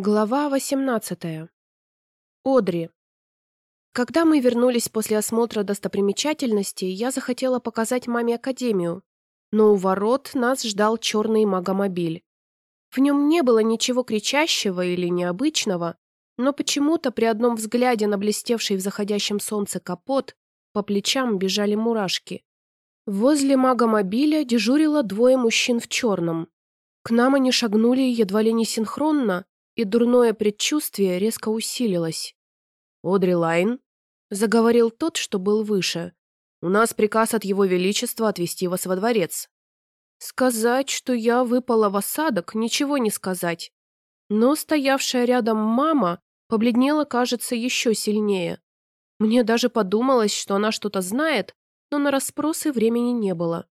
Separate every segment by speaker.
Speaker 1: Глава 18. Одри. Когда мы вернулись после осмотра достопримечательностей, я захотела показать маме академию, но у ворот нас ждал черный магомобиль. В нем не было ничего кричащего или необычного, но почему-то при одном взгляде на блестевший в заходящем солнце капот по плечам бежали мурашки. Возле магомобиля дежурило двое мужчин в черном. К нам они шагнули едва ли не синхронно, и дурное предчувствие резко усилилось. «Одри Лайн», — заговорил тот, что был выше, — «у нас приказ от Его Величества отвезти вас во дворец». Сказать, что я выпала в осадок, ничего не сказать. Но стоявшая рядом мама побледнела, кажется, еще сильнее. Мне даже подумалось, что она что-то знает, но на расспросы времени не было.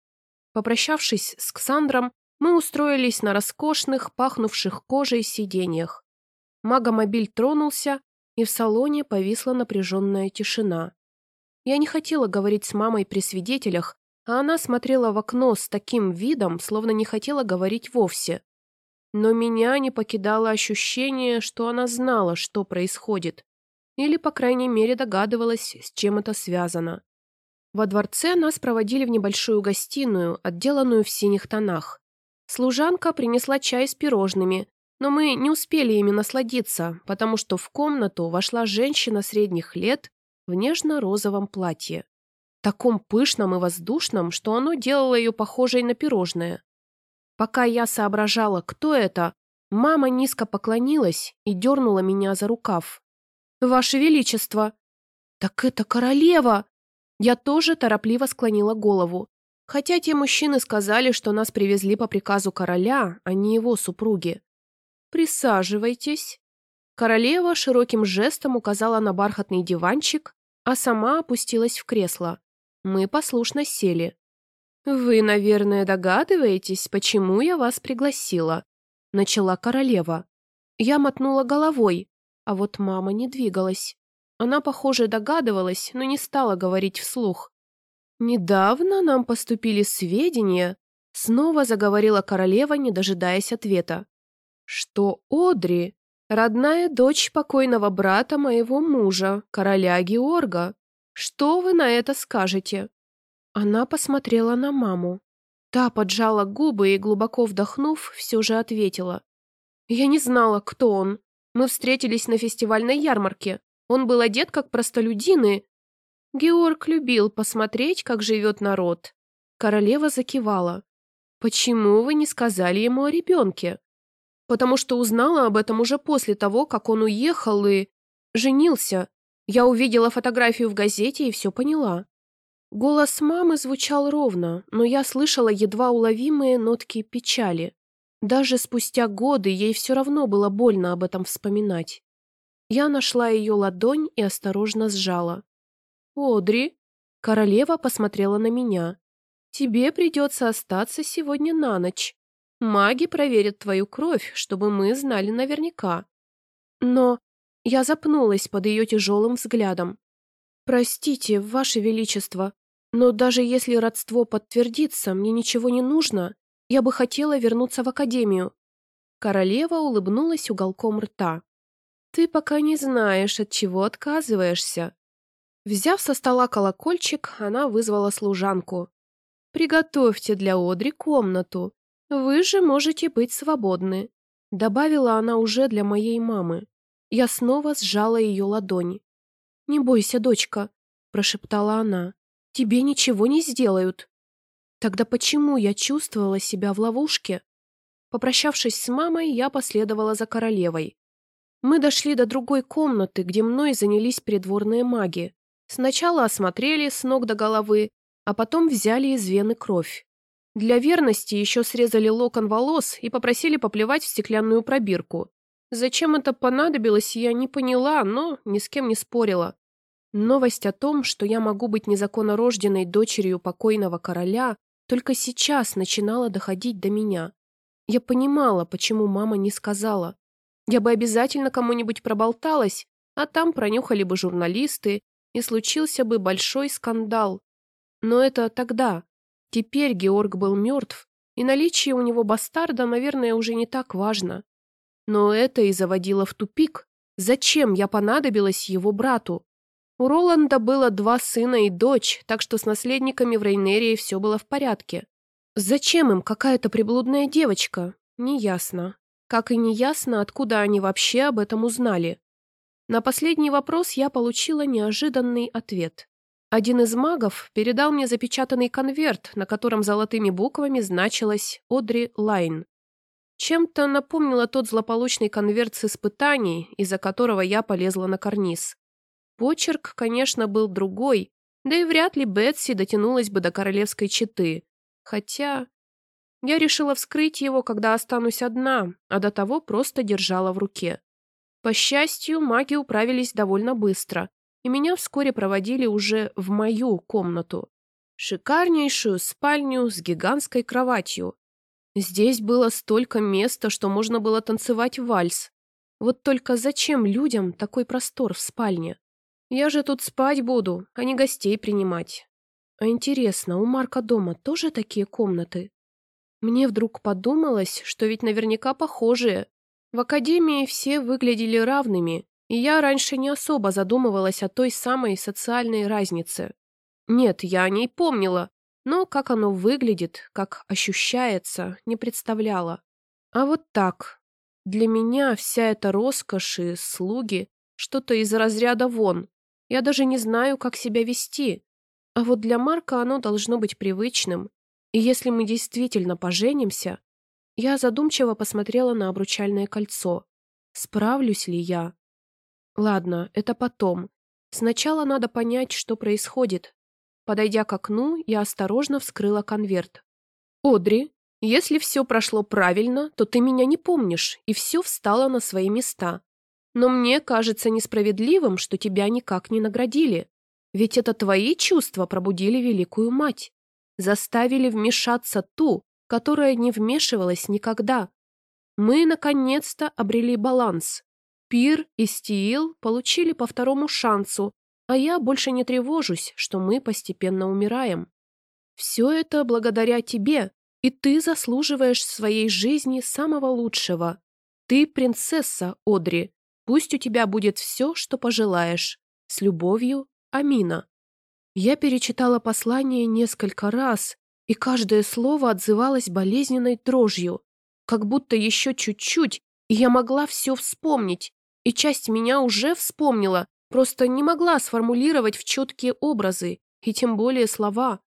Speaker 1: Попрощавшись с Ксандром, мы устроились на роскошных, пахнувших кожей сиденьях. Магомобиль тронулся, и в салоне повисла напряженная тишина. Я не хотела говорить с мамой при свидетелях, а она смотрела в окно с таким видом, словно не хотела говорить вовсе. Но меня не покидало ощущение, что она знала, что происходит. Или, по крайней мере, догадывалась, с чем это связано. Во дворце нас проводили в небольшую гостиную, отделанную в синих тонах. Служанка принесла чай с пирожными, но мы не успели ими насладиться, потому что в комнату вошла женщина средних лет в нежно-розовом платье. Таком пышном и воздушном, что оно делало ее похожей на пирожное. Пока я соображала, кто это, мама низко поклонилась и дернула меня за рукав. «Ваше Величество!» «Так это королева!» Я тоже торопливо склонила голову. Хотя те мужчины сказали, что нас привезли по приказу короля, а не его супруги. «Присаживайтесь». Королева широким жестом указала на бархатный диванчик, а сама опустилась в кресло. Мы послушно сели. «Вы, наверное, догадываетесь, почему я вас пригласила», — начала королева. Я мотнула головой, а вот мама не двигалась. Она, похоже, догадывалась, но не стала говорить вслух. «Недавно нам поступили сведения», — снова заговорила королева, не дожидаясь ответа, «что Одри — родная дочь покойного брата моего мужа, короля Георга. Что вы на это скажете?» Она посмотрела на маму. Та поджала губы и, глубоко вдохнув, все же ответила. «Я не знала, кто он. Мы встретились на фестивальной ярмарке. Он был одет как простолюдин и Георг любил посмотреть, как живет народ. Королева закивала. «Почему вы не сказали ему о ребенке?» «Потому что узнала об этом уже после того, как он уехал и... женился. Я увидела фотографию в газете и все поняла». Голос мамы звучал ровно, но я слышала едва уловимые нотки печали. Даже спустя годы ей все равно было больно об этом вспоминать. Я нашла ее ладонь и осторожно сжала. «Одри!» Королева посмотрела на меня. «Тебе придется остаться сегодня на ночь. Маги проверят твою кровь, чтобы мы знали наверняка». Но я запнулась под ее тяжелым взглядом. «Простите, Ваше Величество, но даже если родство подтвердится, мне ничего не нужно. Я бы хотела вернуться в Академию». Королева улыбнулась уголком рта. «Ты пока не знаешь, от чего отказываешься. Взяв со стола колокольчик, она вызвала служанку. «Приготовьте для Одри комнату. Вы же можете быть свободны», — добавила она уже для моей мамы. Я снова сжала ее ладони. «Не бойся, дочка», — прошептала она. «Тебе ничего не сделают». Тогда почему я чувствовала себя в ловушке? Попрощавшись с мамой, я последовала за королевой. Мы дошли до другой комнаты, где мной занялись придворные маги. Сначала осмотрели с ног до головы, а потом взяли из вены кровь. Для верности еще срезали локон волос и попросили поплевать в стеклянную пробирку. Зачем это понадобилось, я не поняла, но ни с кем не спорила. Новость о том, что я могу быть незаконно рожденной дочерью покойного короля, только сейчас начинала доходить до меня. Я понимала, почему мама не сказала. Я бы обязательно кому-нибудь проболталась, а там пронюхали бы журналисты, и случился бы большой скандал. Но это тогда. Теперь Георг был мертв, и наличие у него бастарда, наверное, уже не так важно. Но это и заводило в тупик. Зачем я понадобилась его брату? У Роланда было два сына и дочь, так что с наследниками в Рейнерии все было в порядке. Зачем им какая-то приблудная девочка? Неясно. Как и неясно, откуда они вообще об этом узнали. На последний вопрос я получила неожиданный ответ. Один из магов передал мне запечатанный конверт, на котором золотыми буквами значилось «Одри Лайн». Чем-то напомнила тот злополучный конверт с испытаний, из-за которого я полезла на карниз. Почерк, конечно, был другой, да и вряд ли Бетси дотянулась бы до королевской четы. Хотя... Я решила вскрыть его, когда останусь одна, а до того просто держала в руке. По счастью, маги управились довольно быстро, и меня вскоре проводили уже в мою комнату. Шикарнейшую спальню с гигантской кроватью. Здесь было столько места, что можно было танцевать вальс. Вот только зачем людям такой простор в спальне? Я же тут спать буду, а не гостей принимать. А интересно, у Марка дома тоже такие комнаты? Мне вдруг подумалось, что ведь наверняка похожие. В академии все выглядели равными, и я раньше не особо задумывалась о той самой социальной разнице. Нет, я о ней помнила, но как оно выглядит, как ощущается, не представляла. А вот так. Для меня вся эта роскошь и слуги – что-то из разряда вон. Я даже не знаю, как себя вести. А вот для Марка оно должно быть привычным. И если мы действительно поженимся... Я задумчиво посмотрела на обручальное кольцо. Справлюсь ли я? Ладно, это потом. Сначала надо понять, что происходит. Подойдя к окну, я осторожно вскрыла конверт. «Одри, если все прошло правильно, то ты меня не помнишь, и все встало на свои места. Но мне кажется несправедливым, что тебя никак не наградили. Ведь это твои чувства пробудили великую мать. Заставили вмешаться ту, которая не вмешивалась никогда. Мы, наконец-то, обрели баланс. Пир и Стиил получили по второму шансу, а я больше не тревожусь, что мы постепенно умираем. Все это благодаря тебе, и ты заслуживаешь в своей жизни самого лучшего. Ты принцесса, Одри, Пусть у тебя будет все, что пожелаешь. С любовью, Амина». Я перечитала послание несколько раз, и каждое слово отзывалось болезненной дрожью, как будто еще чуть-чуть, и я могла все вспомнить, и часть меня уже вспомнила, просто не могла сформулировать в четкие образы, и тем более слова.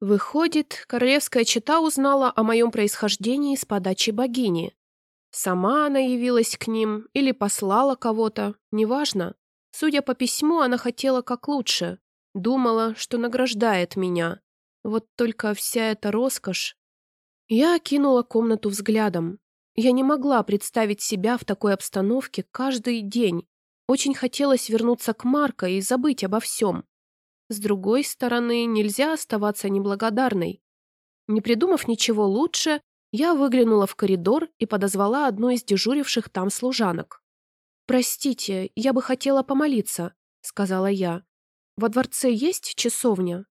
Speaker 1: Выходит, королевская чета узнала о моем происхождении с подачи богини. Сама она явилась к ним или послала кого-то, неважно. Судя по письму, она хотела как лучше. Думала, что награждает меня. Вот только вся эта роскошь... Я окинула комнату взглядом. Я не могла представить себя в такой обстановке каждый день. Очень хотелось вернуться к Марко и забыть обо всем. С другой стороны, нельзя оставаться неблагодарной. Не придумав ничего лучше, я выглянула в коридор и подозвала одну из дежуривших там служанок. «Простите, я бы хотела помолиться», — сказала я. «Во дворце есть часовня?»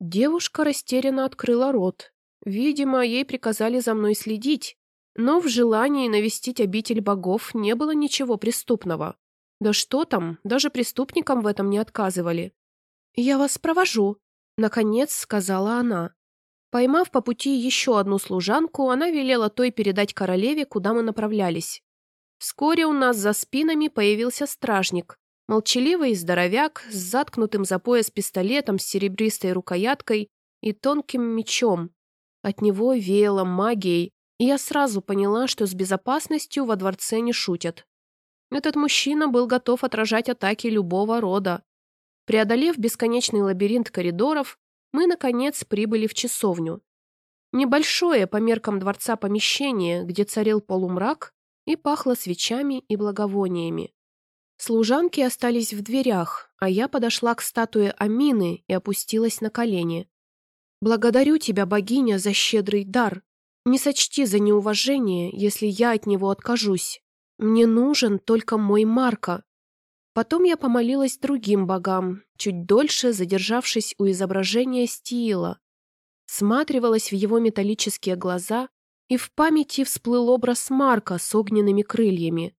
Speaker 1: Девушка растерянно открыла рот. Видимо, ей приказали за мной следить, но в желании навестить обитель богов не было ничего преступного. Да что там, даже преступникам в этом не отказывали. «Я вас провожу», — наконец сказала она. Поймав по пути еще одну служанку, она велела той передать королеве, куда мы направлялись. Вскоре у нас за спинами появился стражник, молчаливый здоровяк с заткнутым за пояс пистолетом с серебристой рукояткой и тонким мечом. От него веяло магией, и я сразу поняла, что с безопасностью во дворце не шутят. Этот мужчина был готов отражать атаки любого рода. Преодолев бесконечный лабиринт коридоров, мы, наконец, прибыли в часовню. Небольшое по меркам дворца помещение, где царил полумрак и пахло свечами и благовониями. Служанки остались в дверях, а я подошла к статуе Амины и опустилась на колени. «Благодарю тебя, богиня, за щедрый дар. Не сочти за неуважение, если я от него откажусь. Мне нужен только мой Марко. Потом я помолилась другим богам, чуть дольше задержавшись у изображения Стиила. Сматривалась в его металлические глаза и в памяти всплыл образ Марка с огненными крыльями.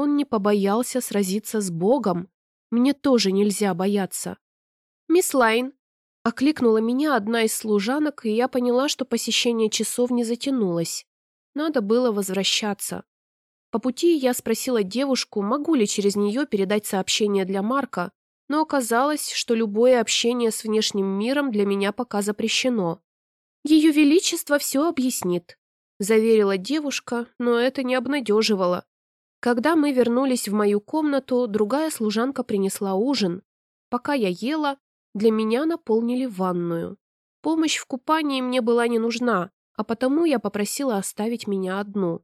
Speaker 1: Он не побоялся сразиться с Богом. Мне тоже нельзя бояться. «Мисс Лайн!» — окликнула меня одна из служанок, и я поняла, что посещение часов не затянулось. Надо было возвращаться. По пути я спросила девушку, могу ли через нее передать сообщение для Марка, но оказалось, что любое общение с внешним миром для меня пока запрещено. «Ее Величество все объяснит», — заверила девушка, но это не обнадеживало. Когда мы вернулись в мою комнату, другая служанка принесла ужин. Пока я ела, для меня наполнили ванную. Помощь в купании мне была не нужна, а потому я попросила оставить меня одну.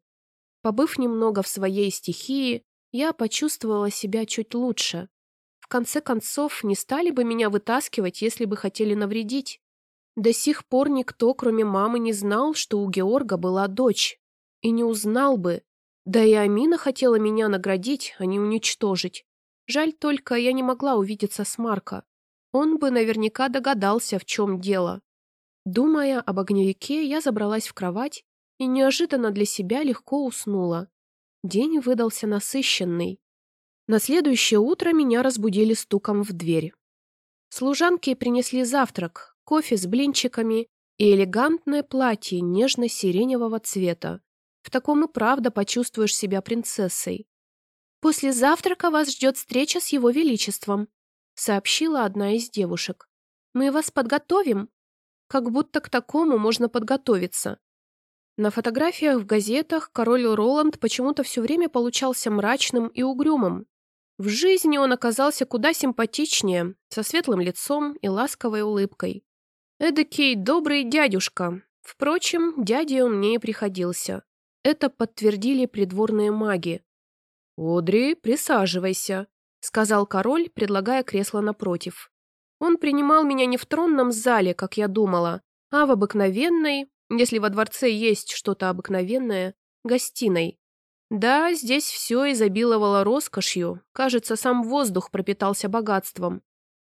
Speaker 1: Побыв немного в своей стихии, я почувствовала себя чуть лучше. В конце концов, не стали бы меня вытаскивать, если бы хотели навредить. До сих пор никто, кроме мамы, не знал, что у Георга была дочь. И не узнал бы, да и Амина хотела меня наградить, а не уничтожить. Жаль только, я не могла увидеться с Марко. Он бы наверняка догадался, в чем дело. Думая об огневике, я забралась в кровать и неожиданно для себя легко уснула. День выдался насыщенный. На следующее утро меня разбудили стуком в дверь. Служанки принесли завтрак, кофе с блинчиками и элегантное платье нежно-сиреневого цвета. В таком и правда почувствуешь себя принцессой. «После завтрака вас ждет встреча с его величеством», сообщила одна из девушек. «Мы вас подготовим?» Как будто к такому можно подготовиться. На фотографиях в газетах король Роланд почему-то все время получался мрачным и угрюмым. В жизни он оказался куда симпатичнее, со светлым лицом и ласковой улыбкой. Эдакий добрый дядюшка. Впрочем, дядей он мне и приходился. Это подтвердили придворные маги. «Одри, присаживайся», — сказал король, предлагая кресло напротив. Он принимал меня не в тронном зале, как я думала, а в обыкновенной, если во дворце есть что-то обыкновенное, гостиной. Да, здесь все изобиловало роскошью, кажется, сам воздух пропитался богатством.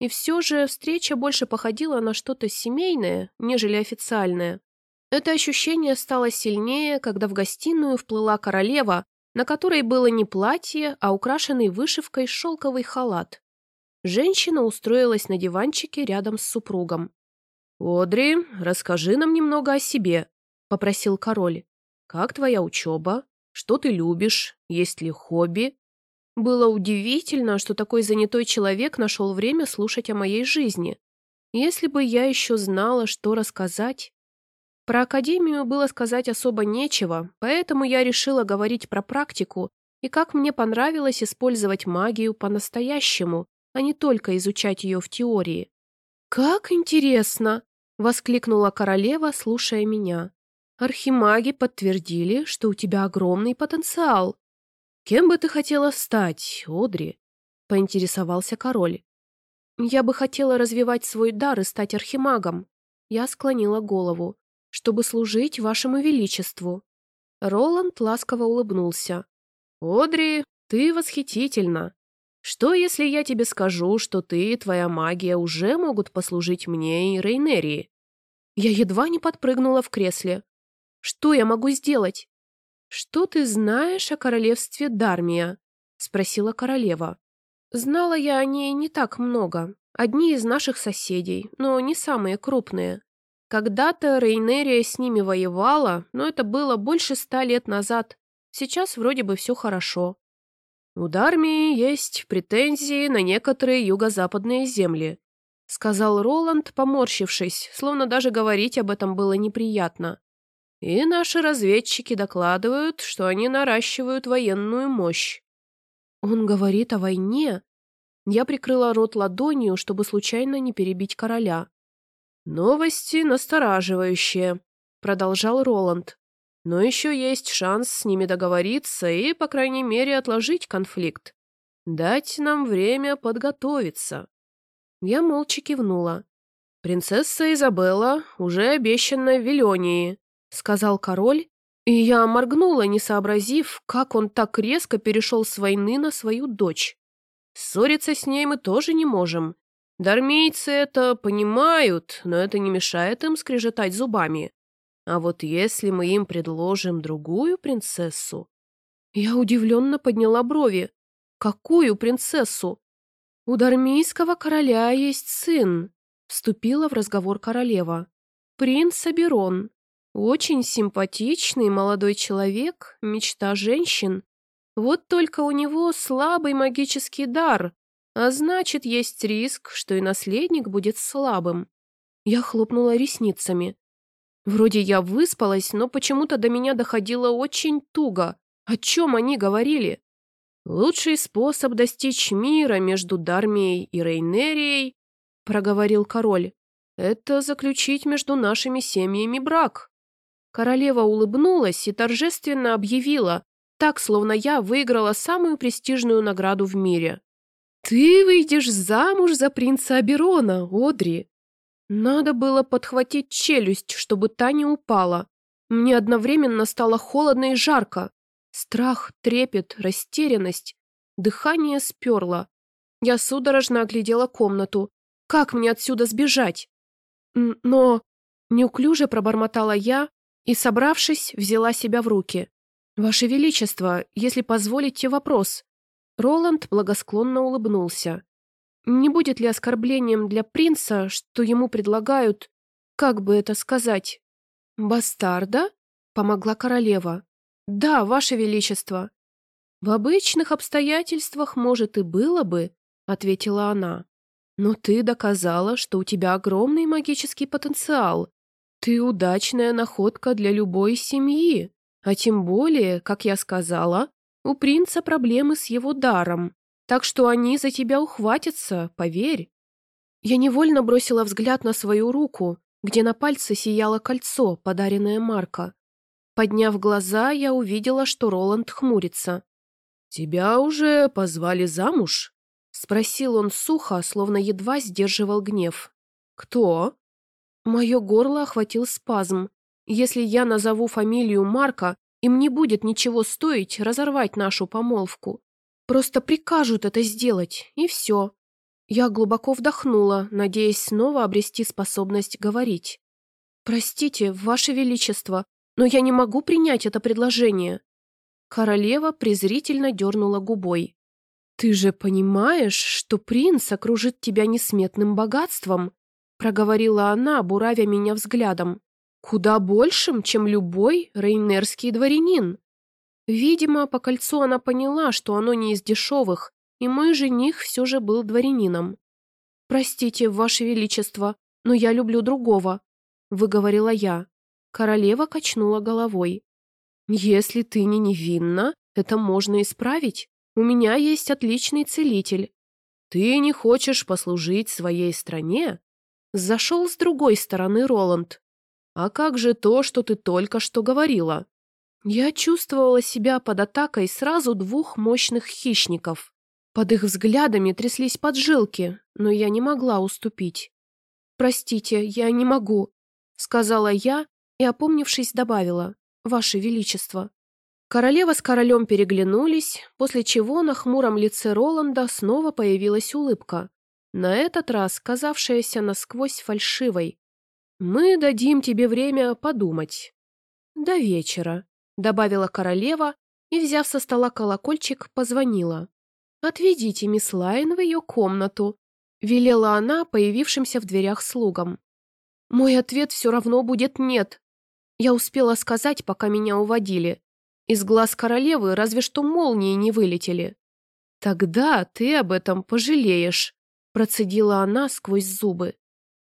Speaker 1: И все же встреча больше походила на что-то семейное, нежели официальное. Это ощущение стало сильнее, когда в гостиную вплыла королева, на которой было не платье, а украшенный вышивкой шелковый халат. Женщина устроилась на диванчике рядом с супругом. «Одри, расскажи нам немного о себе», — попросил король. «Как твоя учеба? Что ты любишь? Есть ли хобби?» Было удивительно, что такой занятой человек нашел время слушать о моей жизни. Если бы я еще знала, что рассказать... Про академию было сказать особо нечего, поэтому я решила говорить про практику и как мне понравилось использовать магию по-настоящему, а не только изучать ее в теории. «Как интересно!» — воскликнула королева, слушая меня. «Архимаги подтвердили, что у тебя огромный потенциал. Кем бы ты хотела стать, Одри?» — поинтересовался король. «Я бы хотела развивать свой дар и стать архимагом». Я склонила голову чтобы служить вашему величеству». Роланд ласково улыбнулся. «Одри, ты восхитительна. Что, если я тебе скажу, что ты и твоя магия уже могут послужить мне и Рейнерии?» Я едва не подпрыгнула в кресле. «Что я могу сделать?» «Что ты знаешь о королевстве Дармия?» — спросила королева. «Знала я о ней не так много. Одни из наших соседей, но не самые крупные. Когда-то Рейнерия с ними воевала, но это было больше ста лет назад. Сейчас вроде бы все хорошо. У Дармии есть претензии на некоторые юго-западные земли, сказал Роланд, поморщившись, словно даже говорить об этом было неприятно. И наши разведчики докладывают, что они наращивают военную мощь. Он говорит о войне. Я прикрыла рот ладонью, чтобы случайно не перебить короля. «Новости настораживающие», — продолжал Роланд. «Но еще есть шанс с ними договориться и, по крайней мере, отложить конфликт. Дать нам время подготовиться». Я молча кивнула. «Принцесса Изабелла уже обещана в Вилонии», — сказал король, и я моргнула, не сообразив, как он так резко перешел с войны на свою дочь. Ссориться с ней мы тоже не можем, Дармейцы это понимают, но это не мешает им скрежетать зубами. А вот если мы им предложим другую принцессу... Я удивленно подняла брови. Какую принцессу? У дармийского короля есть сын, вступила в разговор королева. Принц Аберон. Очень симпатичный молодой человек, мечта женщин. Вот только у него слабый магический дар, а значит, есть риск, что и наследник будет слабым. Я хлопнула ресницами. Вроде я выспалась, но почему-то до меня доходило очень туго. О чем они говорили? Лучший способ достичь мира между Дармией и Рейнерией, проговорил король, это заключить между нашими семьями брак. Королева улыбнулась и торжественно объявила, так, словно я выиграла самую престижную награду в мире. «Ты выйдешь замуж за принца Аберона, Одри!» Надо было подхватить челюсть, чтобы та не упала. Мне одновременно стало холодно и жарко. Страх, трепет, растерянность. Дыхание сперло. Я судорожно оглядела комнату. Как мне отсюда сбежать? Но... Неуклюже пробормотала я и, собравшись, взяла себя в руки. «Ваше Величество, если позволите вопрос». Роланд благосклонно улыбнулся. Не будет ли оскорблением для принца, что ему предлагают, как бы это сказать, бастарда? Помогла королева. Да, ваше величество. В обычных обстоятельствах, может, и было бы, ответила она. Но ты доказала, что у тебя огромный магический потенциал. Ты удачная находка для любой семьи. А тем более, как я сказала, у принца проблемы с его даром. Так что они за тебя ухватятся, поверь. Я невольно бросила взгляд на свою руку, где на пальце сияло кольцо, подаренное Марко. Подняв глаза, я увидела, что Роланд хмурится. «Тебя уже позвали замуж?» — спросил он сухо, словно едва сдерживал гнев. «Кто?» Мое горло охватил спазм. Если я назову фамилию Марка, им не будет ничего стоить разорвать нашу помолвку. Просто прикажут это сделать, и все. Я глубоко вдохнула, надеясь снова обрести способность говорить. «Простите, Ваше Величество, но я не могу принять это предложение». Королева презрительно дернула губой. «Ты же понимаешь, что принц окружит тебя несметным богатством?» проговорила она, буравя меня взглядом. «Куда большим, чем любой рейнерский дворянин». Видимо, по кольцу она поняла, что оно не из дешевых, и мой жених все же был дворянином. «Простите, Ваше Величество, но я люблю другого», — выговорила я. Королева качнула головой. «Если ты не невинна, это можно исправить. У меня есть отличный целитель. Ты не хочешь послужить своей стране?» Зашел с другой стороны Роланд. «А как же то, что ты только что говорила?» Я чувствовала себя под атакой сразу двух мощных хищников. Под их взглядами тряслись поджилки, но я не могла уступить. «Простите, я не могу», — сказала я и, опомнившись, добавила. «Ваше Величество». Королева с королем переглянулись, после чего на хмуром лице Роланда снова появилась улыбка, на этот раз казавшаяся насквозь фальшивой. «Мы дадим тебе время подумать». «До вечера», добавила королева и, взяв со стола колокольчик, позвонила. «Отведите мисс Лайн в ее комнату», — велела она появившимся в дверях слугам. «Мой ответ все равно будет нет». Я успела сказать, пока меня уводили. Из глаз королевы разве что молнии не вылетели. «Тогда ты об этом пожалеешь», — процедила она сквозь зубы.